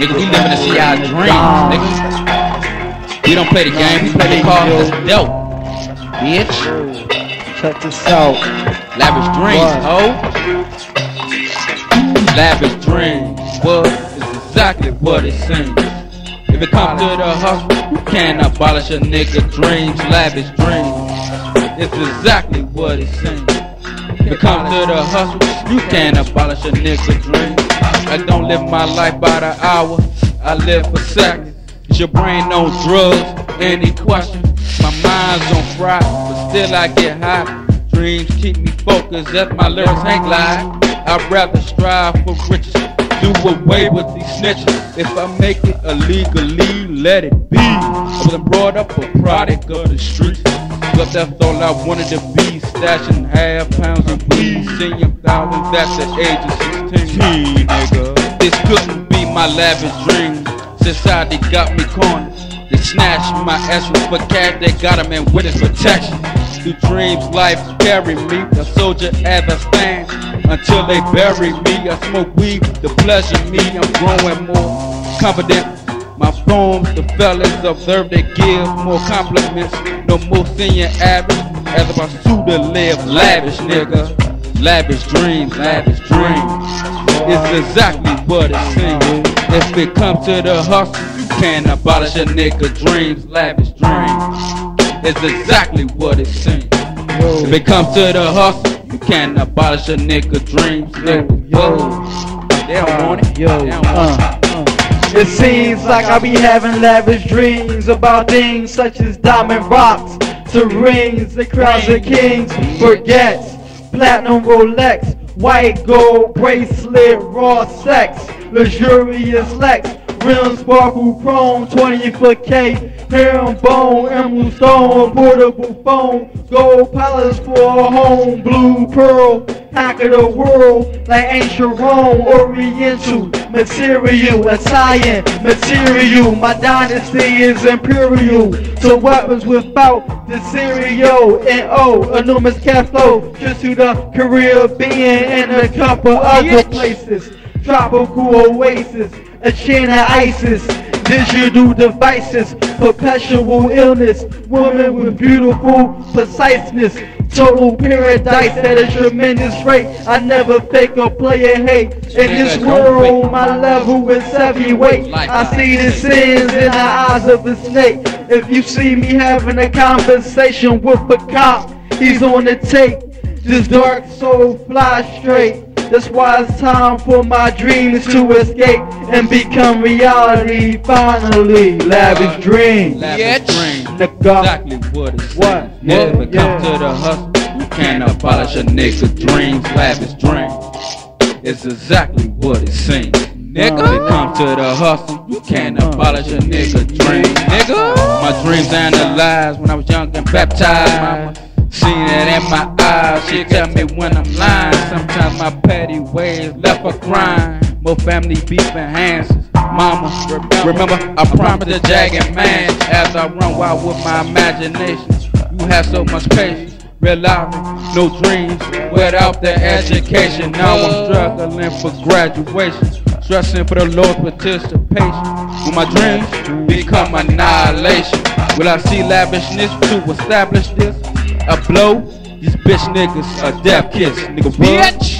Nigga, we living to see our dreams, nigga. We don't play the game, we play the cards. That's dope. Bitch. Check this out. Lavish dreams, ho. Lavish dreams, what is exactly what it seems. If it comes to the hustle, you can't abolish a nigga dreams, lavish dreams. It's exactly what it seems. If comes to the hustle, you can't abolish a nigga dream. I don't live my life by the hour, I live for seconds. Is your brain on drugs? Any question? My mind's on fry, but still I get high. Dreams keep me focused, as my lyrics ain't lie. I'd rather strive for riches, do away with these snitches. If I make it illegally, let it be. I wasn't brought up a product of the streets, but that's all I wanted to be. Stashing half pounds of weed, senior thousands at the age of 16. Nigga, this couldn't be my lavish dream. Society got me cornered. They snatched my essence for cash, they got them in witness protection. Through dreams, life carry me, a soldier as I stand. Until they bury me, I smoke weed to pleasure me. I'm growing more confident. My poems, the fellas observe, they give more compliments. No more senior average, as pursue to live lavish, nigga. Lavish dreams, lavish dreams. It's exactly what it seems. If it comes to the hustle, you can't abolish a nigga dreams, lavish dreams. It's exactly what it seems. If it comes to the hustle, you can't abolish a nigga dreams, nigga. Whoa. They don't want it. Yo, They don't want it. uh, uh. It seems like I be having lavish dreams about things such as diamond rocks to rings and crowns of kings, forgets, platinum Rolex, white gold bracelet, raw sex, luxurious Lex, rim sparkle chrome, 20 foot K, herringbone, emerald stone, portable phone, gold palace for a home, blue pearl, of the world, like ancient Rome, Oriental, material, Italian, material, my dynasty is imperial, so weapons without the serial, and oh, enormous cash flow, just to the Caribbean and a couple other places, tropical oasis, a chain of ISIS, digital devices, perpetual illness, woman with beautiful preciseness, total paradise at a tremendous rate. I never fake or play a hate. In this world, my level is heavyweight. I see the sins in the eyes of a snake. If you see me having a conversation with a cop, he's on the tape. This dark soul fly straight. That's why it's time for my dreams to escape and become reality finally. Lavish dream. Lavish dreams. Nigga. Exactly what it What? seems. Yeah, comes to the hustle, you can't abolish a nigga dreams, lavish dreams. It's exactly what it seems. Nigga, it comes to the hustle, you can't abolish a nigga dreams, nigga. My dreams analyzed when I was young and baptized. Mama seen it in my eyes. She tell me when I'm lying. Sometimes my petty ways left her crying. More family beef enhances. Mama, remember I promised a jagged man as I run wild with my imagination. You have so much patience. Realizing no dreams without the education. Now I'm struggling for graduation. Stressing for the Lord's participation. Will my dreams become annihilation? Will I see lavishness to establish this? A blow? These bitch niggas a death kiss. Nigga, bitch!